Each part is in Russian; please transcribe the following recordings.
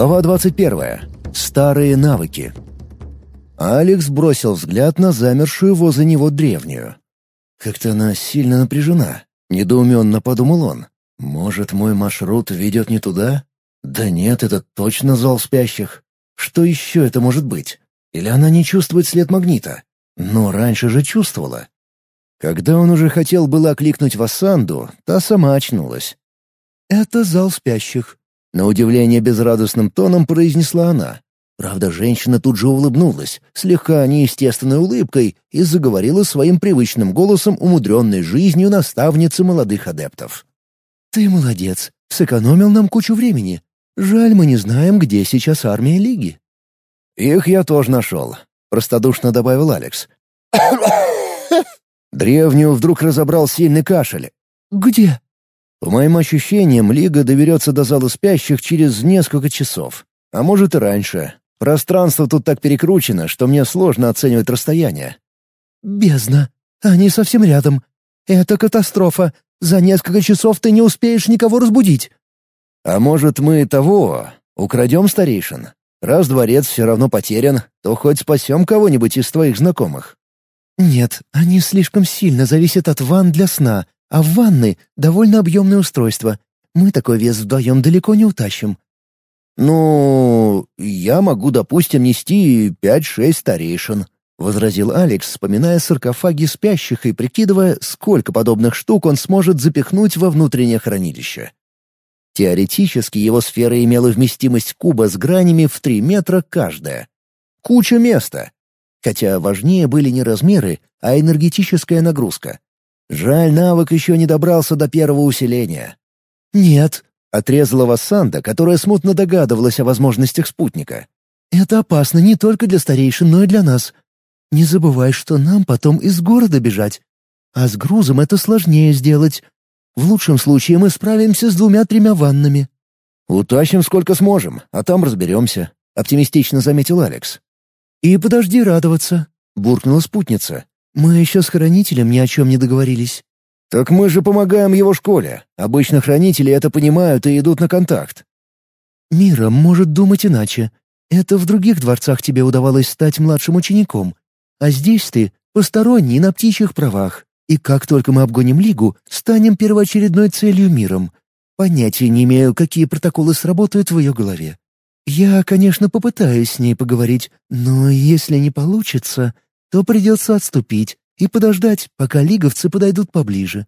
Глава 21. Старые навыки. Алекс бросил взгляд на замершую возле него древнюю. Как-то она сильно напряжена. Недоуменно подумал он. Может, мой маршрут ведет не туда? Да нет, это точно зал спящих. Что еще это может быть? Или она не чувствует след магнита? Но раньше же чувствовала. Когда он уже хотел было окликнуть Вассанду, та сама очнулась. «Это зал спящих», — на удивление безрадостным тоном произнесла она. Правда, женщина тут же улыбнулась, слегка неестественной улыбкой, и заговорила своим привычным голосом умудренной жизнью наставницы молодых адептов. «Ты молодец, сэкономил нам кучу времени. Жаль, мы не знаем, где сейчас армия Лиги». «Их я тоже нашел», — простодушно добавил Алекс. Древнюю вдруг разобрал сильный кашель. «Где?» По моим ощущениям, Лига доберется до зала спящих через несколько часов. А может и раньше. Пространство тут так перекручено, что мне сложно оценивать расстояние. «Бездна. Они совсем рядом. Это катастрофа. За несколько часов ты не успеешь никого разбудить». «А может, мы того, украдем старейшин? Раз дворец все равно потерян, то хоть спасем кого-нибудь из твоих знакомых». «Нет, они слишком сильно зависят от ванн для сна, а в ванны — довольно объемное устройство. Мы такой вес вдвоем далеко не утащим. «Ну, я могу, допустим, нести пять-шесть старейшин», — возразил Алекс, вспоминая саркофаги спящих и прикидывая, сколько подобных штук он сможет запихнуть во внутреннее хранилище. Теоретически его сфера имела вместимость куба с гранями в три метра каждая. Куча места. Хотя важнее были не размеры, а энергетическая нагрузка. Жаль, навык еще не добрался до первого усиления. «Нет, Отрезала Вассанда, которая смутно догадывалась о возможностях спутника. «Это опасно не только для старейшин, но и для нас. Не забывай, что нам потом из города бежать. А с грузом это сложнее сделать. В лучшем случае мы справимся с двумя-тремя ваннами». «Утащим сколько сможем, а там разберемся», — оптимистично заметил Алекс. «И подожди радоваться», — буркнула спутница. «Мы еще с хранителем ни о чем не договорились». «Так мы же помогаем его школе. Обычно хранители это понимают и идут на контакт». «Мира может думать иначе. Это в других дворцах тебе удавалось стать младшим учеником. А здесь ты посторонний на птичьих правах. И как только мы обгоним Лигу, станем первоочередной целью миром. Понятия не имею, какие протоколы сработают в ее голове. Я, конечно, попытаюсь с ней поговорить, но если не получится, то придется отступить, и подождать, пока лиговцы подойдут поближе.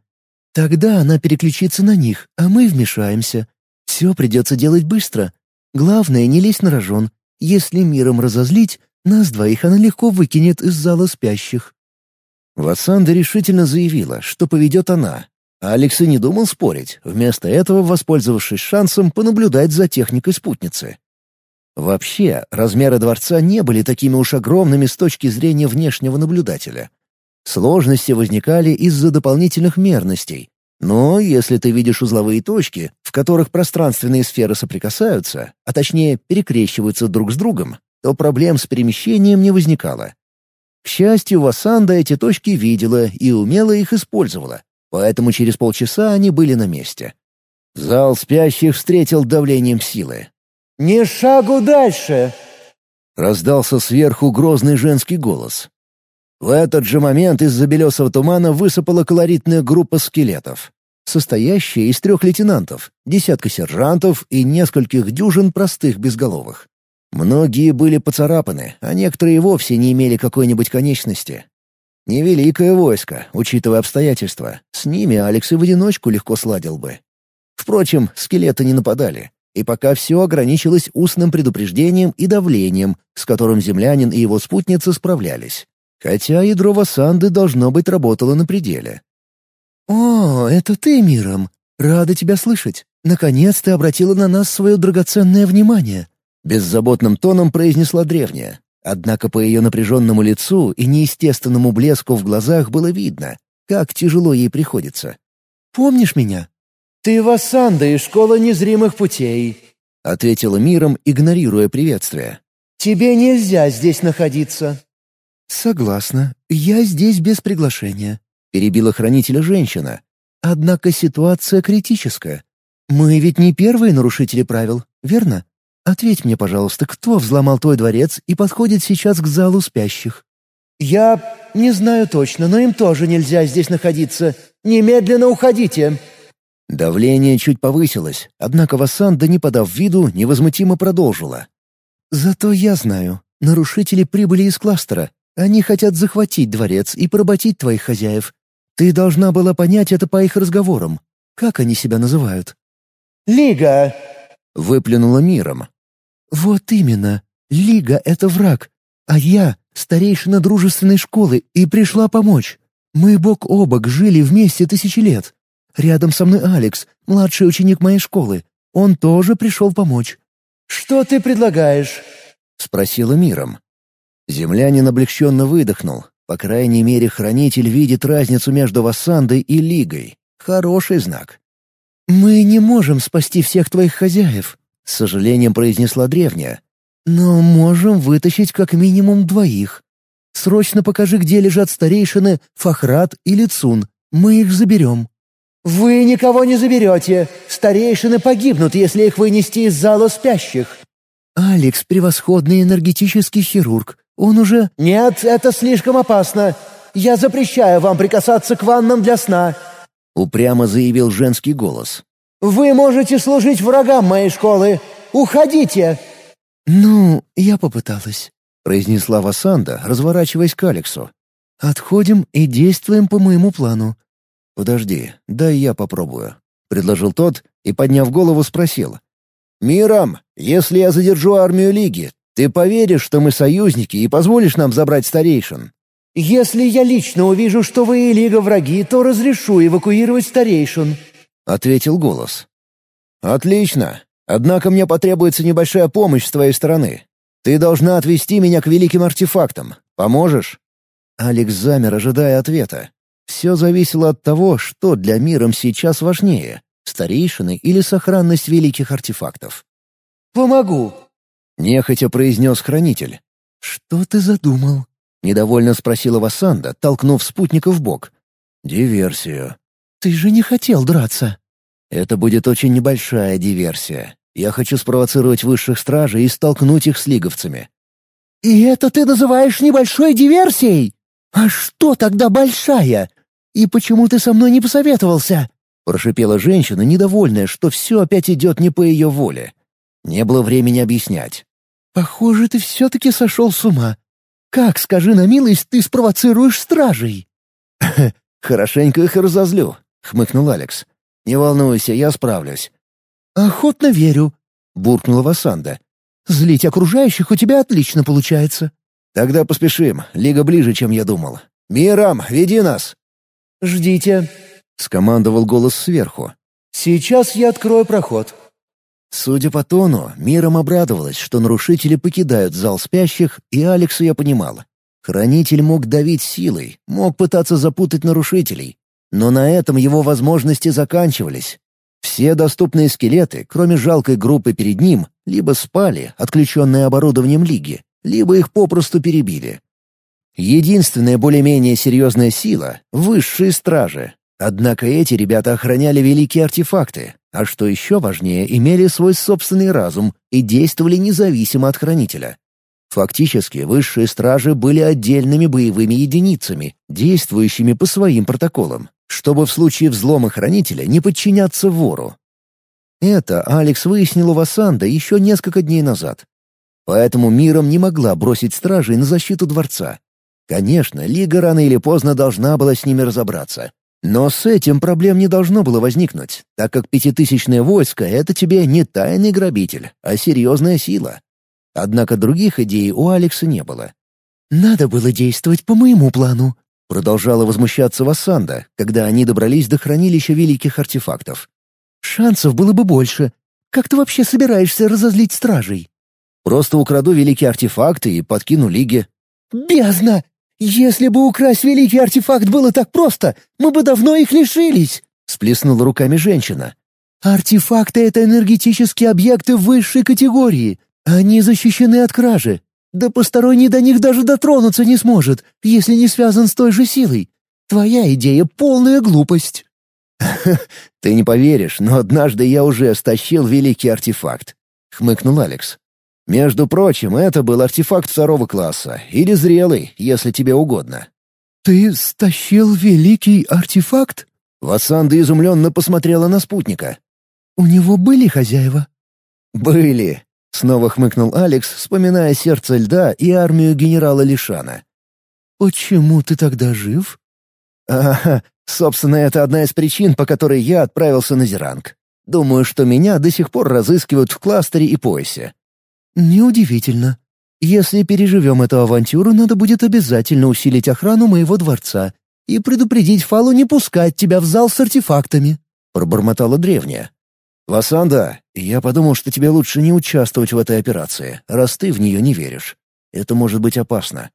Тогда она переключится на них, а мы вмешаемся. Все придется делать быстро. Главное, не лезть на рожон. Если миром разозлить, нас двоих она легко выкинет из зала спящих». Вассанда решительно заявила, что поведет она. А Алекс и не думал спорить, вместо этого воспользовавшись шансом понаблюдать за техникой спутницы. Вообще, размеры дворца не были такими уж огромными с точки зрения внешнего наблюдателя. Сложности возникали из-за дополнительных мерностей. Но если ты видишь узловые точки, в которых пространственные сферы соприкасаются, а точнее перекрещиваются друг с другом, то проблем с перемещением не возникало. К счастью, Васанда эти точки видела и умело их использовала, поэтому через полчаса они были на месте. Зал спящих встретил давлением силы. «Не шагу дальше!» Раздался сверху грозный женский голос. В этот же момент из-за белесого тумана высыпала колоритная группа скелетов, состоящая из трех лейтенантов, десятка сержантов и нескольких дюжин простых безголовых. Многие были поцарапаны, а некоторые вовсе не имели какой-нибудь конечности. Невеликое войско, учитывая обстоятельства. С ними Алекс и в одиночку легко сладил бы. Впрочем, скелеты не нападали. И пока все ограничилось устным предупреждением и давлением, с которым землянин и его спутница справлялись. Хотя ядро Васанды, должно быть, работало на пределе. «О, это ты, Миром! Рада тебя слышать! Наконец ты обратила на нас свое драгоценное внимание!» Беззаботным тоном произнесла древняя. Однако по ее напряженному лицу и неестественному блеску в глазах было видно, как тяжело ей приходится. «Помнишь меня?» «Ты Васанда из школы незримых путей», — ответила миром, игнорируя приветствие. «Тебе нельзя здесь находиться. «Согласна. Я здесь без приглашения», — перебила хранителя женщина. «Однако ситуация критическая. Мы ведь не первые нарушители правил, верно? Ответь мне, пожалуйста, кто взломал твой дворец и подходит сейчас к залу спящих?» «Я не знаю точно, но им тоже нельзя здесь находиться. Немедленно уходите!» Давление чуть повысилось, однако Вассанда, не подав виду, невозмутимо продолжила. «Зато я знаю. Нарушители прибыли из кластера. Они хотят захватить дворец и поработить твоих хозяев. Ты должна была понять это по их разговорам. Как они себя называют?» «Лига!» — выплюнула миром. «Вот именно. Лига — это враг. А я — старейшина дружественной школы и пришла помочь. Мы бок о бок жили вместе тысячи лет. Рядом со мной Алекс, младший ученик моей школы. Он тоже пришел помочь». «Что ты предлагаешь?» — спросила миром. Землянин облегченно выдохнул. По крайней мере, хранитель видит разницу между Вассандой и Лигой. Хороший знак. «Мы не можем спасти всех твоих хозяев», — с сожалением произнесла древняя. «Но можем вытащить как минимум двоих. Срочно покажи, где лежат старейшины Фахрат и Лицун. Мы их заберем». «Вы никого не заберете. Старейшины погибнут, если их вынести из зала спящих». «Алекс — превосходный энергетический хирург. Он уже...» «Нет, это слишком опасно. Я запрещаю вам прикасаться к ваннам для сна», — упрямо заявил женский голос. «Вы можете служить врагам моей школы. Уходите!» «Ну, я попыталась», — произнесла Васанда, разворачиваясь к Алексу. «Отходим и действуем по моему плану». «Подожди, дай я попробую», — предложил тот и, подняв голову, спросил. «Мирам, если я задержу армию Лиги, ты поверишь, что мы союзники и позволишь нам забрать старейшин?» «Если я лично увижу, что вы и Лига враги, то разрешу эвакуировать старейшин», — ответил голос. «Отлично. Однако мне потребуется небольшая помощь с твоей стороны. Ты должна отвести меня к великим артефактам. Поможешь?» Алекс замер, ожидая ответа. Все зависело от того, что для миром сейчас важнее — старейшины или сохранность великих артефактов. «Помогу», — нехотя произнес хранитель. «Что ты задумал?» — недовольно спросила Васанда, толкнув спутника в бок. «Диверсию». «Ты же не хотел драться». «Это будет очень небольшая диверсия. Я хочу спровоцировать высших стражей и столкнуть их с лиговцами». «И это ты называешь небольшой диверсией? А что тогда большая? И почему ты со мной не посоветовался?» Прошипела женщина, недовольная, что все опять идет не по ее воле. Не было времени объяснять. «Похоже, ты все-таки сошел с ума. Как, скажи на милость, ты спровоцируешь стражей?» «Хорошенько их разозлю», — хмыкнул Алекс. «Не волнуйся, я справлюсь». «Охотно верю», — буркнула Васанда. «Злить окружающих у тебя отлично получается». «Тогда поспешим. Лига ближе, чем я думал. Мирам, веди нас!» «Ждите», — скомандовал голос сверху. «Сейчас я открою проход». Судя по тону, миром обрадовалась, что нарушители покидают зал спящих, и Алекс ее понимала. Хранитель мог давить силой, мог пытаться запутать нарушителей. Но на этом его возможности заканчивались. Все доступные скелеты, кроме жалкой группы перед ним, либо спали, отключенные оборудованием Лиги, либо их попросту перебили. Единственная более-менее серьезная сила — высшие стражи. Однако эти ребята охраняли великие артефакты, а что еще важнее, имели свой собственный разум и действовали независимо от хранителя. Фактически, высшие стражи были отдельными боевыми единицами, действующими по своим протоколам, чтобы в случае взлома хранителя не подчиняться вору. Это Алекс выяснил у Васанда еще несколько дней назад. Поэтому миром не могла бросить стражей на защиту дворца. Конечно, Лига рано или поздно должна была с ними разобраться. Но с этим проблем не должно было возникнуть, так как пятитысячное войско — это тебе не тайный грабитель, а серьезная сила. Однако других идей у Алекса не было. «Надо было действовать по моему плану», — продолжала возмущаться Вассанда, когда они добрались до хранилища великих артефактов. «Шансов было бы больше. Как ты вообще собираешься разозлить стражей?» «Просто украду великие артефакты и подкину Лиге». «Бездна! «Если бы украсть великий артефакт было так просто, мы бы давно их лишились!» — сплеснула руками женщина. «Артефакты — это энергетические объекты высшей категории. Они защищены от кражи. Да посторонний до них даже дотронуться не сможет, если не связан с той же силой. Твоя идея — полная глупость». «Ты не поверишь, но однажды я уже стащил великий артефакт», — хмыкнул Алекс. «Между прочим, это был артефакт второго класса, или зрелый, если тебе угодно». «Ты стащил великий артефакт?» Вассанда изумленно посмотрела на спутника. «У него были хозяева?» «Были», — снова хмыкнул Алекс, вспоминая сердце льда и армию генерала Лишана. «Почему ты тогда жив?» «Ага, собственно, это одна из причин, по которой я отправился на Зеранг. Думаю, что меня до сих пор разыскивают в кластере и поясе». «Неудивительно. Если переживем эту авантюру, надо будет обязательно усилить охрану моего дворца и предупредить Фалу не пускать тебя в зал с артефактами», — пробормотала древняя. «Васанда, я подумал, что тебе лучше не участвовать в этой операции, раз ты в нее не веришь. Это может быть опасно.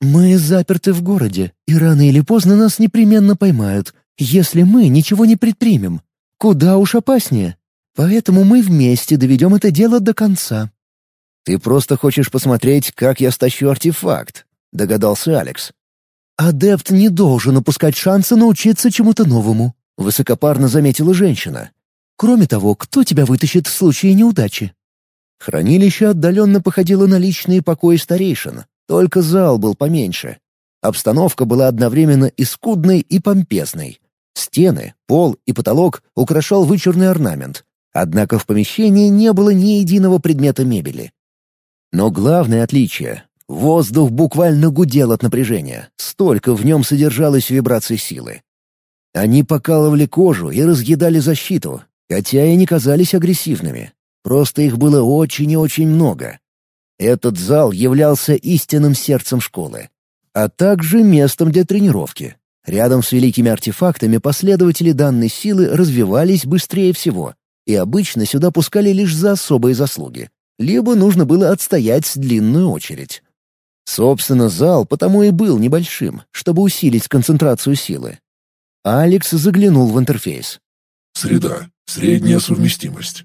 «Мы заперты в городе, и рано или поздно нас непременно поймают, если мы ничего не предпримем. Куда уж опаснее. Поэтому мы вместе доведем это дело до конца». «Ты просто хочешь посмотреть, как я стащу артефакт», — догадался Алекс. «Адепт не должен упускать шанса научиться чему-то новому», — высокопарно заметила женщина. «Кроме того, кто тебя вытащит в случае неудачи?» Хранилище отдаленно походило на личные покои старейшин, только зал был поменьше. Обстановка была одновременно и скудной, и помпезной. Стены, пол и потолок украшал вычурный орнамент. Однако в помещении не было ни единого предмета мебели. Но главное отличие — воздух буквально гудел от напряжения, столько в нем содержалось вибраций силы. Они покалывали кожу и разъедали защиту, хотя и не казались агрессивными. Просто их было очень и очень много. Этот зал являлся истинным сердцем школы, а также местом для тренировки. Рядом с великими артефактами последователи данной силы развивались быстрее всего, и обычно сюда пускали лишь за особые заслуги, либо нужно было отстоять длинную очередь. Собственно, зал потому и был небольшим, чтобы усилить концентрацию силы. Алекс заглянул в интерфейс. «Среда. Средняя совместимость».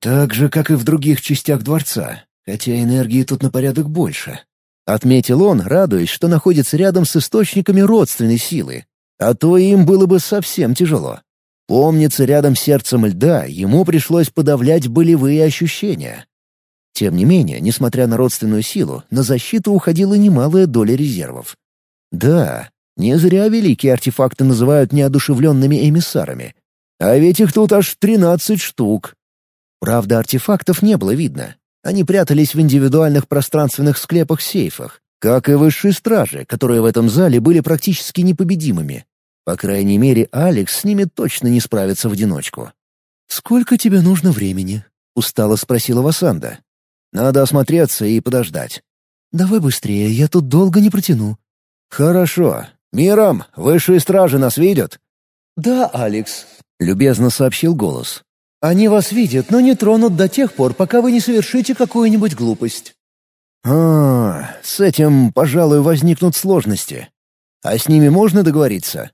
«Так же, как и в других частях дворца хотя энергии тут на порядок больше. Отметил он, радуясь, что находится рядом с источниками родственной силы. А то им было бы совсем тяжело. Помнится, рядом с сердцем льда ему пришлось подавлять болевые ощущения. Тем не менее, несмотря на родственную силу, на защиту уходила немалая доля резервов. Да, не зря великие артефакты называют неодушевленными эмиссарами. А ведь их тут аж тринадцать штук. Правда, артефактов не было видно, они прятались в индивидуальных пространственных склепах-сейфах, как и высшие стражи, которые в этом зале были практически непобедимыми. По крайней мере, Алекс с ними точно не справится в одиночку. «Сколько тебе нужно времени?» — устало спросила Васанда. «Надо осмотреться и подождать». «Давай быстрее, я тут долго не протяну». «Хорошо. Миром, высшие стражи нас видят?» «Да, Алекс», — любезно сообщил голос. Они вас видят, но не тронут до тех пор, пока вы не совершите какую-нибудь глупость». «А, с этим, пожалуй, возникнут сложности. А с ними можно договориться?»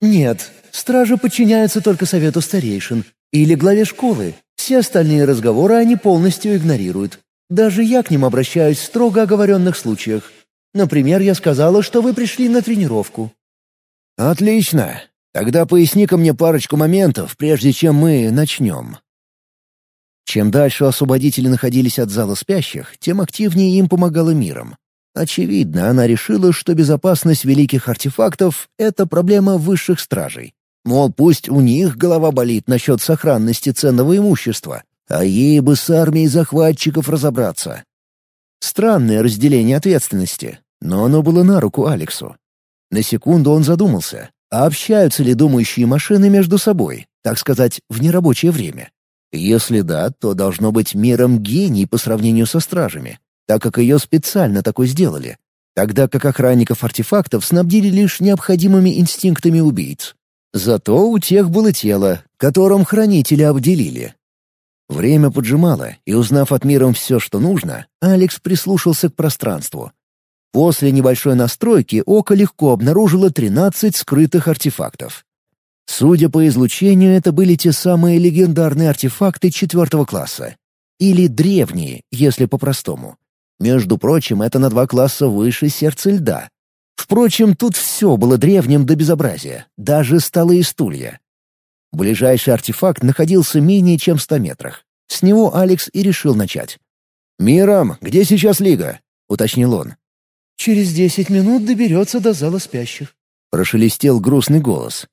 «Нет, стражи подчиняются только совету старейшин или главе школы. Все остальные разговоры они полностью игнорируют. Даже я к ним обращаюсь в строго оговоренных случаях. Например, я сказала, что вы пришли на тренировку». «Отлично. Тогда поясни-ка мне парочку моментов, прежде чем мы начнем. Чем дальше освободители находились от зала спящих, тем активнее им помогала миром. Очевидно, она решила, что безопасность великих артефактов — это проблема высших стражей. Мол, пусть у них голова болит насчет сохранности ценного имущества, а ей бы с армией захватчиков разобраться. Странное разделение ответственности, но оно было на руку Алексу. На секунду он задумался, а общаются ли думающие машины между собой, так сказать, в нерабочее время? Если да, то должно быть миром гений по сравнению со стражами, так как ее специально такой сделали, тогда как охранников артефактов снабдили лишь необходимыми инстинктами убийц. Зато у тех было тело, которым хранители обделили. Время поджимало, и узнав от миром все, что нужно, Алекс прислушался к пространству, После небольшой настройки око легко обнаружило 13 скрытых артефактов. Судя по излучению, это были те самые легендарные артефакты четвертого класса. Или древние, если по-простому. Между прочим, это на два класса выше сердца льда. Впрочем, тут все было древним до безобразия, даже столы и стулья. Ближайший артефакт находился менее чем в ста метрах. С него Алекс и решил начать. «Миром, где сейчас Лига?» — уточнил он. «Через десять минут доберется до зала спящих», — прошелестел грустный голос.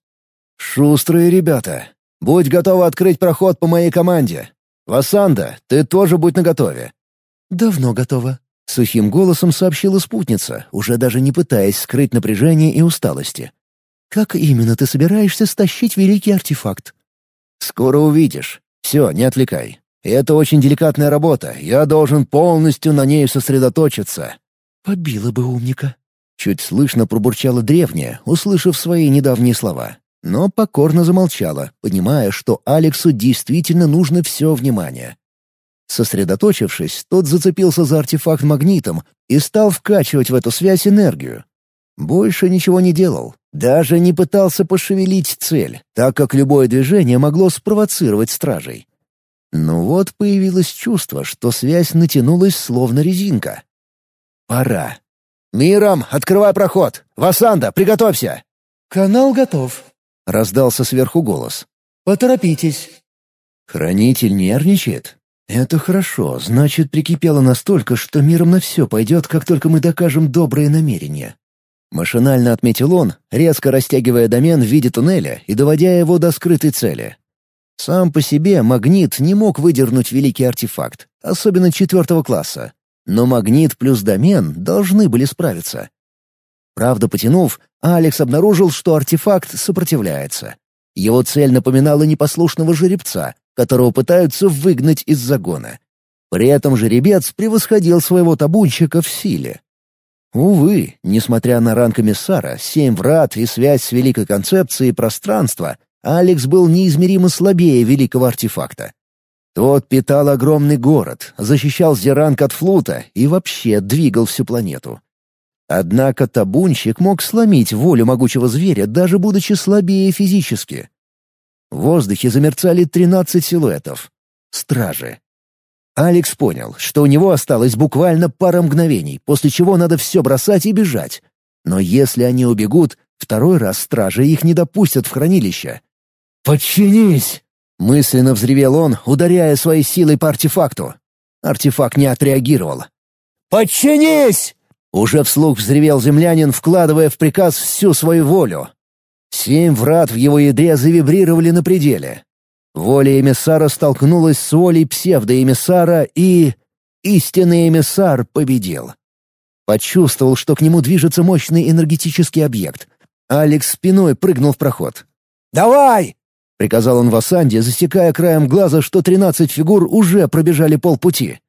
«Шустрые ребята. Будь готова открыть проход по моей команде. Васанда, ты тоже будь наготове». «Давно готова», — сухим голосом сообщила спутница, уже даже не пытаясь скрыть напряжение и усталости. «Как именно ты собираешься стащить великий артефакт?» «Скоро увидишь. Все, не отвлекай. Это очень деликатная работа, я должен полностью на ней сосредоточиться». «Побила бы умника». Чуть слышно пробурчала древняя, услышав свои недавние слова но покорно замолчала, понимая, что Алексу действительно нужно все внимание. Сосредоточившись, тот зацепился за артефакт магнитом и стал вкачивать в эту связь энергию. Больше ничего не делал, даже не пытался пошевелить цель, так как любое движение могло спровоцировать стражей. Но вот появилось чувство, что связь натянулась словно резинка. «Пора. Миром, открывай проход! Васанда, приготовься!» «Канал готов», — раздался сверху голос. «Поторопитесь». Хранитель нервничает? Это хорошо, значит, прикипело настолько, что миром на все пойдет, как только мы докажем добрые намерения. Машинально отметил он, резко растягивая домен в виде туннеля и доводя его до скрытой цели. Сам по себе магнит не мог выдернуть великий артефакт, особенно четвертого класса. Но магнит плюс домен должны были справиться. Правда, потянув, Алекс обнаружил, что артефакт сопротивляется. Его цель напоминала непослушного жеребца, которого пытаются выгнать из загона. При этом жеребец превосходил своего табунщика в силе. Увы, несмотря на ранг комиссара, семь врат и связь с великой концепцией пространства, Алекс был неизмеримо слабее великого артефакта. Тот питал огромный город, защищал Зеранг от флута и вообще двигал всю планету. Однако табунщик мог сломить волю могучего зверя, даже будучи слабее физически. В воздухе замерцали тринадцать силуэтов. Стражи. Алекс понял, что у него осталось буквально пара мгновений, после чего надо все бросать и бежать. Но если они убегут, второй раз стражи их не допустят в хранилище. «Подчинись!» — мысленно взревел он, ударяя своей силой по артефакту. Артефакт не отреагировал. «Подчинись!» Уже вслух взревел землянин, вкладывая в приказ всю свою волю. Семь врат в его ядре завибрировали на пределе. Воля эмиссара столкнулась с волей псевдоэмиссара, и... Истинный эмиссар победил. Почувствовал, что к нему движется мощный энергетический объект. Алекс спиной прыгнул в проход. «Давай!» — приказал он Васанде, засекая краем глаза, что тринадцать фигур уже пробежали полпути.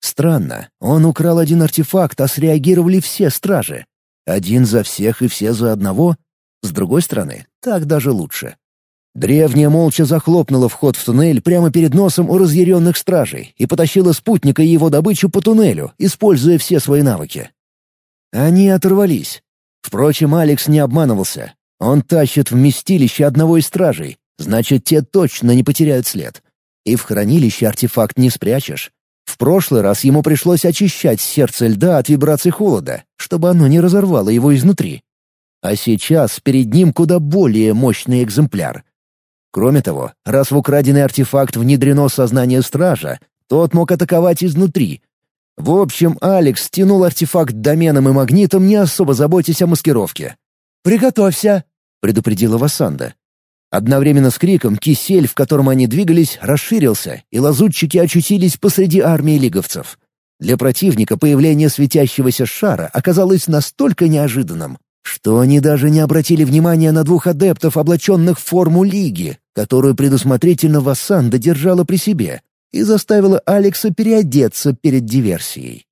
Странно, он украл один артефакт, а среагировали все стражи. Один за всех и все за одного? С другой стороны, так даже лучше. Древняя молча захлопнула вход в туннель прямо перед носом у разъяренных стражей и потащила спутника и его добычу по туннелю, используя все свои навыки. Они оторвались. Впрочем, Алекс не обманывался. Он тащит вместилище одного из стражей, значит, те точно не потеряют след. И в хранилище артефакт не спрячешь. В прошлый раз ему пришлось очищать сердце льда от вибраций холода, чтобы оно не разорвало его изнутри. А сейчас перед ним куда более мощный экземпляр. Кроме того, раз в украденный артефакт внедрено сознание стража, тот мог атаковать изнутри. В общем, Алекс тянул артефакт доменом и магнитом, не особо заботясь о маскировке. «Приготовься!» — предупредила Васанда. Одновременно с криком кисель, в котором они двигались, расширился, и лазутчики очутились посреди армии лиговцев. Для противника появление светящегося шара оказалось настолько неожиданным, что они даже не обратили внимания на двух адептов, облаченных в форму Лиги, которую предусмотрительно Вассанда держала при себе, и заставила Алекса переодеться перед диверсией.